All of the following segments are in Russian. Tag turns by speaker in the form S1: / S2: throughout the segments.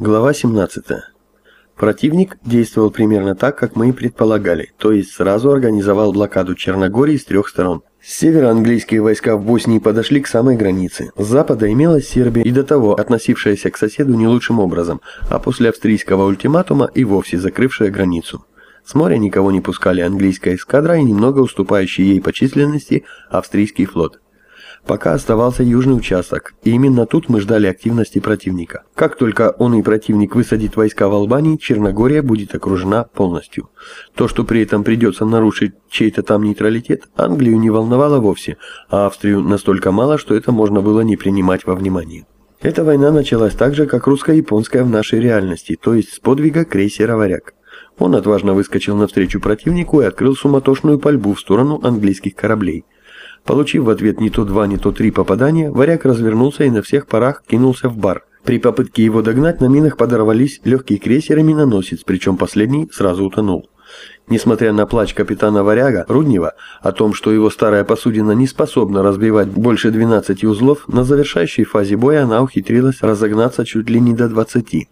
S1: Глава 17. Противник действовал примерно так, как мы и предполагали, то есть сразу организовал блокаду Черногории с трех сторон. С севера английские войска в Боснии подошли к самой границе. С запада имелась Сербия и до того относившаяся к соседу не лучшим образом, а после австрийского ультиматума и вовсе закрывшая границу. С моря никого не пускали английская эскадра и немного уступающий ей по численности австрийский флот. Пока оставался южный участок, и именно тут мы ждали активности противника. Как только он и противник высадит войска в Албании, Черногория будет окружена полностью. То, что при этом придется нарушить чей-то там нейтралитет, Англию не волновало вовсе, а Австрию настолько мало, что это можно было не принимать во внимание. Эта война началась так же, как русско-японская в нашей реальности, то есть с подвига крейсера «Варяг». Он отважно выскочил навстречу противнику и открыл суматошную пальбу в сторону английских кораблей – Получив в ответ не то два, не то три попадания, варяг развернулся и на всех парах кинулся в бар. При попытке его догнать на минах подорвались легкий крейсер и миноносец, причем последний сразу утонул. Несмотря на плач капитана Варяга Руднева о том, что его старая посудина не способна разбивать больше 12 узлов, на завершающей фазе боя она ухитрилась разогнаться чуть ли не до 20.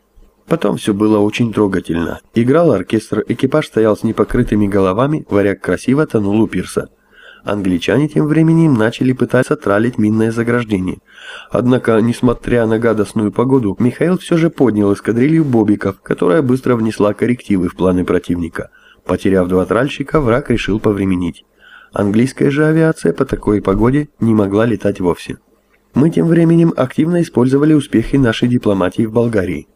S1: Потом все было очень трогательно. Играл оркестр, экипаж стоял с непокрытыми головами, варяг красиво тонул у пирса. Англичане тем временем начали пытаться тралить минное заграждение. Однако, несмотря на гадостную погоду, Михаил все же поднял эскадрилью бобиков, которая быстро внесла коррективы в планы противника. Потеряв два тральщика, враг решил повременить. Английская же авиация по такой погоде не могла летать вовсе. Мы тем временем активно использовали успехи нашей дипломатии в Болгарии.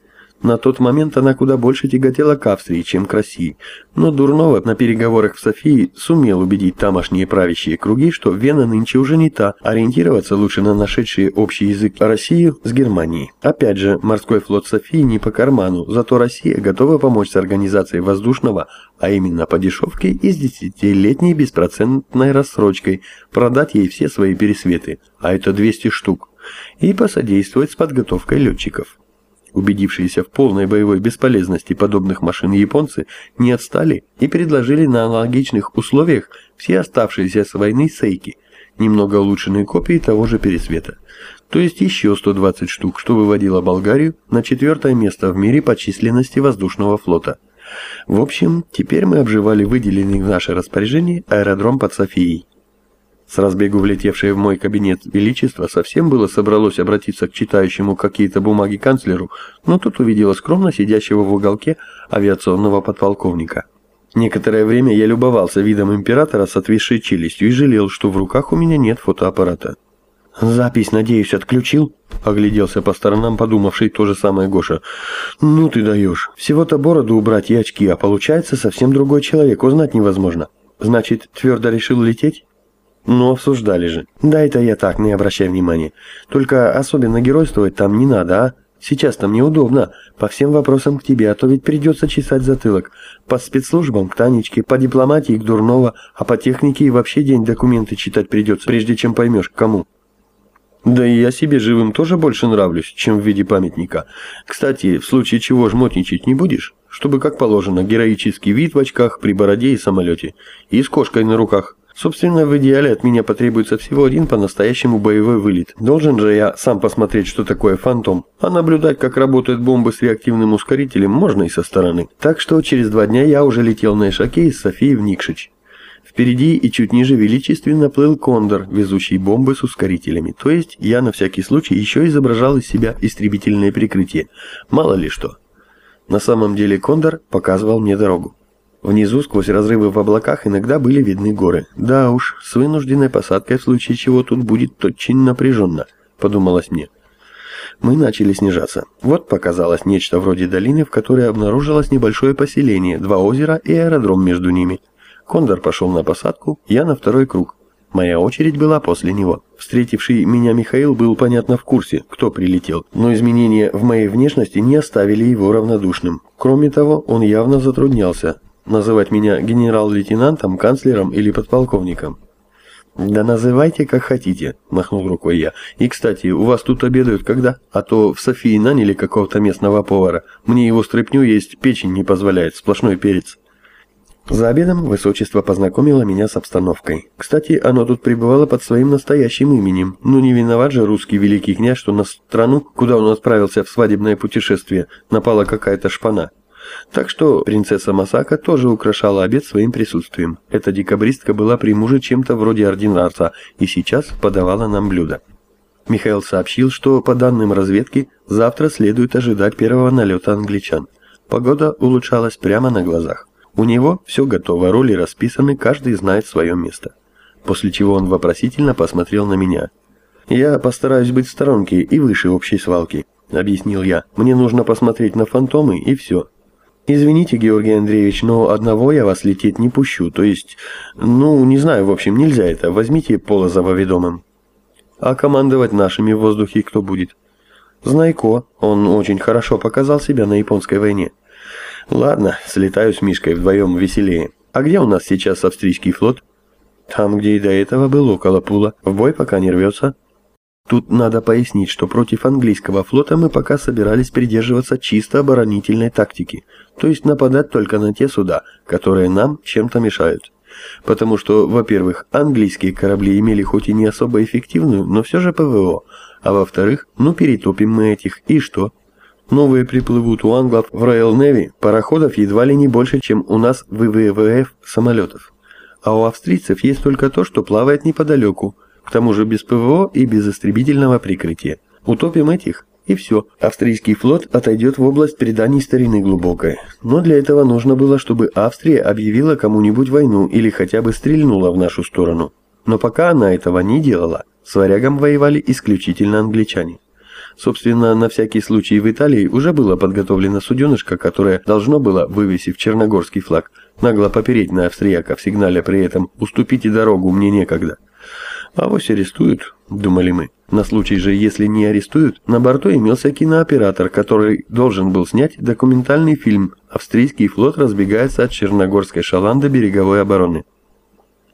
S1: На тот момент она куда больше тяготела к Австрии, чем к России, но Дурнова на переговорах в Софии сумел убедить тамошние правящие круги, что Вена нынче уже не та, ориентироваться лучше на нашедшие общий язык Россию с Германией. Опять же, морской флот Софии не по карману, зато Россия готова помочь с организацией воздушного, а именно по дешевке и с десятилетней беспроцентной рассрочкой, продать ей все свои пересветы, а это 200 штук, и посодействовать с подготовкой летчиков. Убедившиеся в полной боевой бесполезности подобных машин японцы не отстали и предложили на аналогичных условиях все оставшиеся с войны сейки, немного улучшенные копии того же пересвета. То есть еще 120 штук, что выводило Болгарию на четвертое место в мире по численности воздушного флота. В общем, теперь мы обживали выделенный в наше распоряжение аэродром под Софией. С разбегу влетевшее в мой кабинет величество совсем было собралось обратиться к читающему какие-то бумаги канцлеру, но тут увидела скромно сидящего в уголке авиационного подполковника. Некоторое время я любовался видом императора с отвисшей челюстью и жалел, что в руках у меня нет фотоаппарата. «Запись, надеюсь, отключил?» — огляделся по сторонам, подумавший то же самое Гоша. «Ну ты даешь. Всего-то бороду убрать и очки, а получается совсем другой человек, узнать невозможно. Значит, твердо решил лететь?» Ну, обсуждали же. Да это я так, не обращай внимания. Только особенно геройствовать там не надо, а? Сейчас там неудобно. По всем вопросам к тебе, а то ведь придется чесать затылок. По спецслужбам к Танечке, по дипломатии к Дурнова, а по технике и вообще день документы читать придется, прежде чем поймешь, к кому. Да и я себе живым тоже больше нравлюсь, чем в виде памятника. Кстати, в случае чего жмотничать не будешь? Чтобы, как положено, героический вид в очках, при бороде и самолете. И с кошкой на руках. Собственно, в идеале от меня потребуется всего один по-настоящему боевой вылет. Должен же я сам посмотреть, что такое фантом, а наблюдать, как работают бомбы с реактивным ускорителем, можно и со стороны. Так что через два дня я уже летел на Ишаке из Софии в Никшич. Впереди и чуть ниже величественно плыл кондор, везущий бомбы с ускорителями. То есть я на всякий случай еще изображал из себя истребительное прикрытие. Мало ли что. На самом деле кондор показывал мне дорогу. Внизу, сквозь разрывы в облаках, иногда были видны горы. Да уж, с вынужденной посадкой в случае чего тут будет очень напряженно, подумалось мне. Мы начали снижаться. Вот показалось нечто вроде долины, в которой обнаружилось небольшое поселение, два озера и аэродром между ними. Кондор пошел на посадку, я на второй круг. Моя очередь была после него. Встретивший меня Михаил был понятно в курсе, кто прилетел, но изменения в моей внешности не оставили его равнодушным. Кроме того, он явно затруднялся, называть меня генерал-лейтенантом, канцлером или подполковником. «Да называйте, как хотите», – махнул рукой я. «И, кстати, у вас тут обедают когда? А то в Софии наняли какого-то местного повара. Мне его стряпню есть печень не позволяет, сплошной перец». За обедом высочество познакомило меня с обстановкой. Кстати, оно тут пребывало под своим настоящим именем. Ну не виноват же русский великий князь, что на страну, куда он отправился в свадебное путешествие, напала какая-то шпана. Так что принцесса Масака тоже украшала обед своим присутствием. Эта декабристка была при муже чем-то вроде ординарца и сейчас подавала нам блюдо. Михаил сообщил, что по данным разведки завтра следует ожидать первого налета англичан. Погода улучшалась прямо на глазах. У него все готово, роли расписаны, каждый знает свое место. После чего он вопросительно посмотрел на меня. «Я постараюсь быть в сторонке и выше общей свалки», — объяснил я. «Мне нужно посмотреть на фантомы и все». «Извините, Георгий Андреевич, но одного я вас лететь не пущу. То есть, ну, не знаю, в общем, нельзя это. Возьмите Полозова ведомым». «А командовать нашими в воздухе кто будет?» «Знайко. Он очень хорошо показал себя на японской войне». Ладно, слетаю с Мишкой вдвоем веселее. А где у нас сейчас австрийский флот? Там, где и до этого был, около Пула. В бой пока не рвется. Тут надо пояснить, что против английского флота мы пока собирались придерживаться чисто оборонительной тактики, то есть нападать только на те суда, которые нам чем-то мешают. Потому что, во-первых, английские корабли имели хоть и не особо эффективную, но все же ПВО, а во-вторых, ну перетопим мы этих, и что? Новые приплывут у англов в Royal Navy пароходов едва ли не больше, чем у нас в ВВФ самолетов. А у австрийцев есть только то, что плавает неподалеку, к тому же без ПВО и без истребительного прикрытия. Утопим этих, и все. Австрийский флот отойдет в область преданий старины глубокой. Но для этого нужно было, чтобы Австрия объявила кому-нибудь войну или хотя бы стрельнула в нашу сторону. Но пока она этого не делала, с варягом воевали исключительно англичане. Собственно, на всякий случай в Италии уже было подготовлено суденышко, которое должно было, вывесив черногорский флаг, нагло попереть на австрияков, сигналя при этом «уступите дорогу, мне некогда». А вось арестуют, думали мы. На случай же, если не арестуют, на борту имелся кинооператор, который должен был снять документальный фильм «Австрийский флот разбегается от Черногорской шаланды береговой обороны».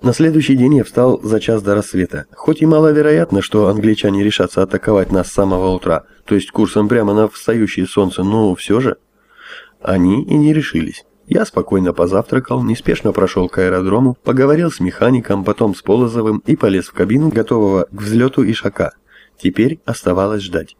S1: На следующий день я встал за час до рассвета. Хоть и маловероятно, что англичане решатся атаковать нас с самого утра, то есть курсом прямо на встающее солнце, но все же... Они и не решились. Я спокойно позавтракал, неспешно прошел к аэродрому, поговорил с механиком, потом с Полозовым и полез в кабину, готового к взлету Ишака. Теперь оставалось ждать.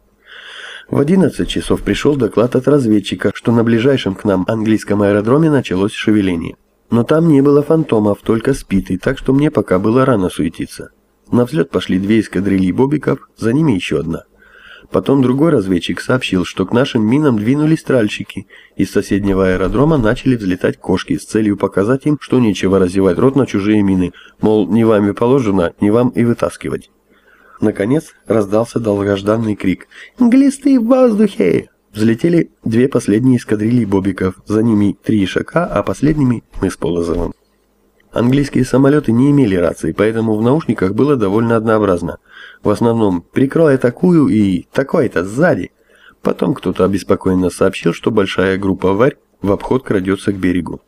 S1: В 11 часов пришел доклад от разведчика, что на ближайшем к нам английском аэродроме началось шевеление. Но там не было фантомов, только спиты, так что мне пока было рано суетиться. На взлет пошли две эскадрильи бобиков, за ними еще одна. Потом другой разведчик сообщил, что к нашим минам двинулись тральщики. Из соседнего аэродрома начали взлетать кошки с целью показать им, что нечего разевать рот на чужие мины, мол, не вами положено, не вам и вытаскивать. Наконец раздался долгожданный крик «Глисты в воздухе!» Взлетели две последние эскадрильи бобиков, за ними три ишака, а последними мы с Полозовым. Английские самолеты не имели рации, поэтому в наушниках было довольно однообразно. В основном «прикрой такую» и «такой-то сзади». Потом кто-то обеспокоенно сообщил, что большая группа «Варь» в обход крадется к берегу.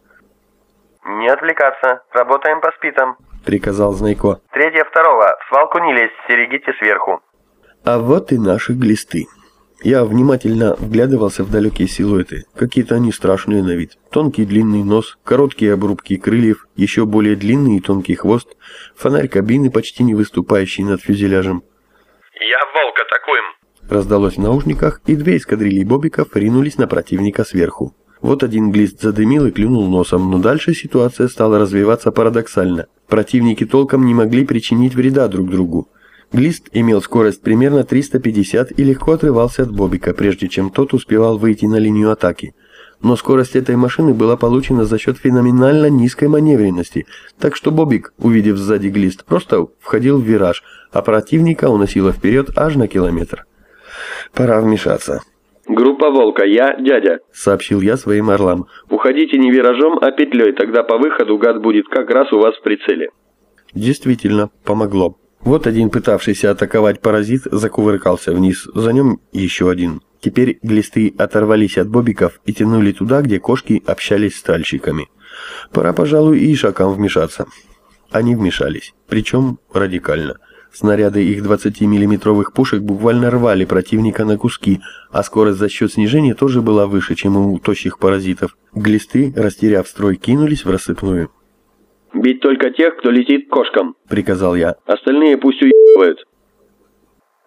S2: «Не отвлекаться, работаем по спитам», —
S1: приказал Знайко.
S2: «Третья второго, в свалку не лезть, стерегите сверху».
S1: А вот и наши глисты. Я внимательно вглядывался в далекие силуэты. Какие-то они страшные на вид. Тонкий длинный нос, короткие обрубки крыльев, еще более длинный и тонкий хвост, фонарь кабины, почти не выступающий над фюзеляжем.
S2: «Я волк атакуем!»
S1: Раздалось в наушниках, и две эскадрильи бобиков ринулись на противника сверху. Вот один глист задымил и клюнул носом, но дальше ситуация стала развиваться парадоксально. Противники толком не могли причинить вреда друг другу. Глист имел скорость примерно 350 и легко отрывался от Бобика, прежде чем тот успевал выйти на линию атаки. Но скорость этой машины была получена за счет феноменально низкой маневренности, так что Бобик, увидев сзади Глист, просто входил в вираж, а противника уносило вперед аж на километр. Пора вмешаться.
S2: «Группа «Волка», я дядя», —
S1: сообщил я своим орлам.
S2: «Уходите не виражом, а петлей, тогда по выходу гад будет как раз у вас в прицеле».
S1: Действительно, помогло. Вот один пытавшийся атаковать паразит закувыркался вниз, за ним еще один. Теперь глисты оторвались от бобиков и тянули туда, где кошки общались с тральщиками. Пора, пожалуй, и ишакам вмешаться. Они вмешались, причем радикально. Снаряды их 20-миллиметровых пушек буквально рвали противника на куски, а скорость за счет снижения тоже была выше, чем у тощих паразитов. Глисты, растеряв строй, кинулись в рассыпную.
S2: «Бить только тех, кто летит кошкам», —
S1: приказал я.
S2: «Остальные пусть уебывают».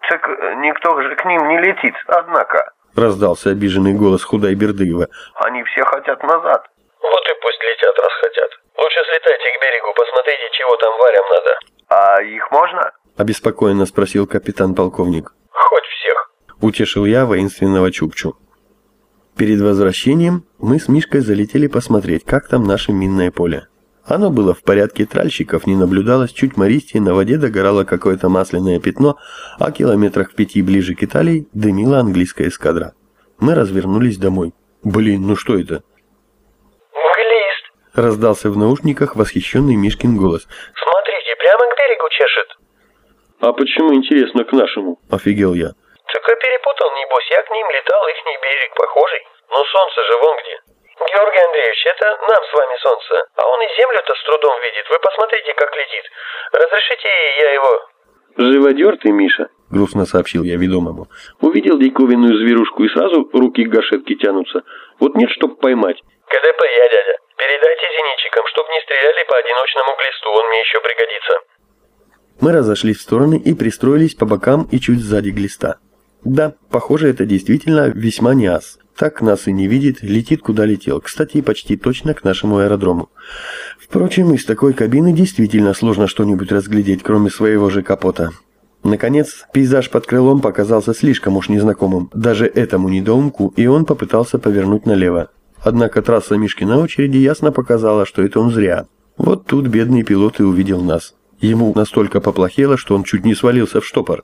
S3: «Так никто же к ним не летит, однако», —
S1: раздался обиженный голос Худай Бердыева.
S3: «Они все хотят назад».
S4: «Вот и пусть летят, раз хотят. Лучше слетайте к берегу, посмотрите, чего там варям надо».
S3: «А их можно?»
S1: — обеспокоенно спросил капитан-полковник.
S4: «Хоть всех», —
S1: утешил я воинственного Чукчу. Перед возвращением мы с Мишкой залетели посмотреть, как там наше минное поле. Оно было в порядке тральщиков, не наблюдалось чуть мористее, на воде догорало какое-то масляное пятно, а километрах в пяти ближе к Италии дымила английская эскадра. Мы развернулись домой. Блин, ну что это?
S4: «Глист!»
S1: Раздался в наушниках восхищенный Мишкин голос.
S4: «Смотрите, прямо к берегу чешет!»
S2: «А почему, интересно, к нашему?»
S1: Офигел я.
S4: «Так а перепутал, небось, я к ним летал, ихний берег похожий. Но солнце же вон где!» «Георгий Андреевич, это нам с вами солнце, а он и землю-то с трудом видит. Вы посмотрите, как летит. Разрешите я его...»
S2: «Живодер ты, Миша», —
S1: грустно сообщил я ведомому.
S2: «Увидел диковинную зверушку и сразу руки к гашетке тянутся. Вот нет, чтоб поймать».
S4: КДП я, дядя. Передайте зенитчикам, чтоб не стреляли по одиночному глисту, он мне еще пригодится».
S1: Мы разошлись в стороны и пристроились по бокам и чуть сзади глиста. Да, похоже, это действительно весьма не ас. Так нас и не видит, летит куда летел. Кстати, почти точно к нашему аэродрому. Впрочем, из такой кабины действительно сложно что-нибудь разглядеть, кроме своего же капота. Наконец, пейзаж под крылом показался слишком уж незнакомым, даже этому недоумку, и он попытался повернуть налево. Однако трасса Мишки на очереди ясно показала, что это он зря. Вот тут бедный пилот и увидел нас. Ему настолько поплохело, что он чуть не свалился в штопор.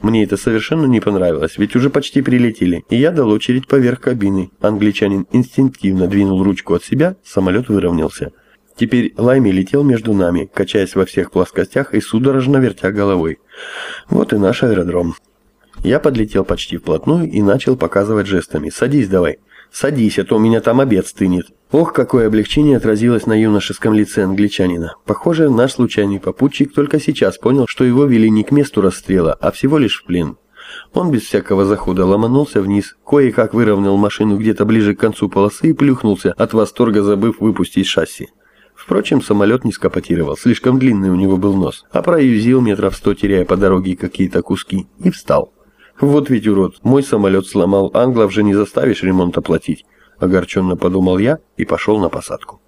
S1: Мне это совершенно не понравилось, ведь уже почти прилетели, и я дал очередь поверх кабины. Англичанин инстинктивно двинул ручку от себя, самолет выровнялся. Теперь Лайми летел между нами, качаясь во всех плоскостях и судорожно вертя головой. Вот и наш аэродром. Я подлетел почти вплотную и начал показывать жестами. «Садись давай». «Садись, а то у меня там обед стынет». Ох, какое облегчение отразилось на юношеском лице англичанина. Похоже, наш случайный попутчик только сейчас понял, что его вели не к месту расстрела, а всего лишь в плен. Он без всякого захода ломанулся вниз, кое-как выровнял машину где-то ближе к концу полосы и плюхнулся, от восторга забыв выпустить шасси. Впрочем, самолет не скопотировал, слишком длинный у него был нос, а проюзил метров сто, теряя по дороге какие-то куски, и встал. Вот ведь урод, мой самолет сломал, англов же не заставишь ремонт оплатить. Огорченно подумал я и пошел на посадку.